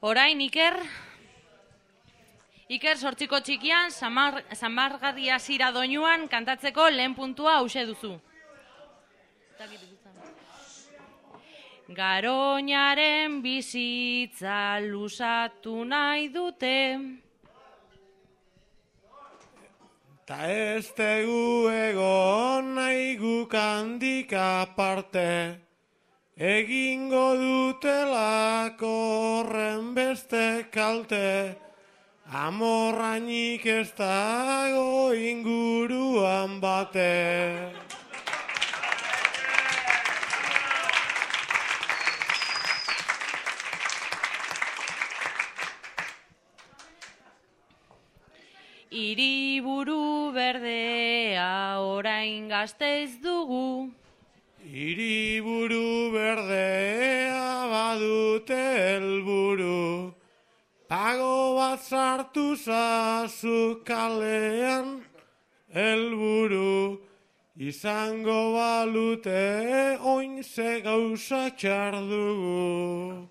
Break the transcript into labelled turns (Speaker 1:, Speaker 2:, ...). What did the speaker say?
Speaker 1: Orain Iker Iker sortziko txikian samar, samargarria zira doinuan kantatzeko lehen puntua hause duzu. Garoñaren bizitza lusatu nahi dute.
Speaker 2: Ta ez tegu egon nahi gukandik aparte, egingo dutelako horren beste kalte, amorrainik ez dago inguruan bate.
Speaker 1: Hiriburu berdea orain gazteiz dugu.
Speaker 2: Hiriburu berdea badute helburu, pago bat sartu zazu kalean helburu, izango balute oin ze gauza txar dugu.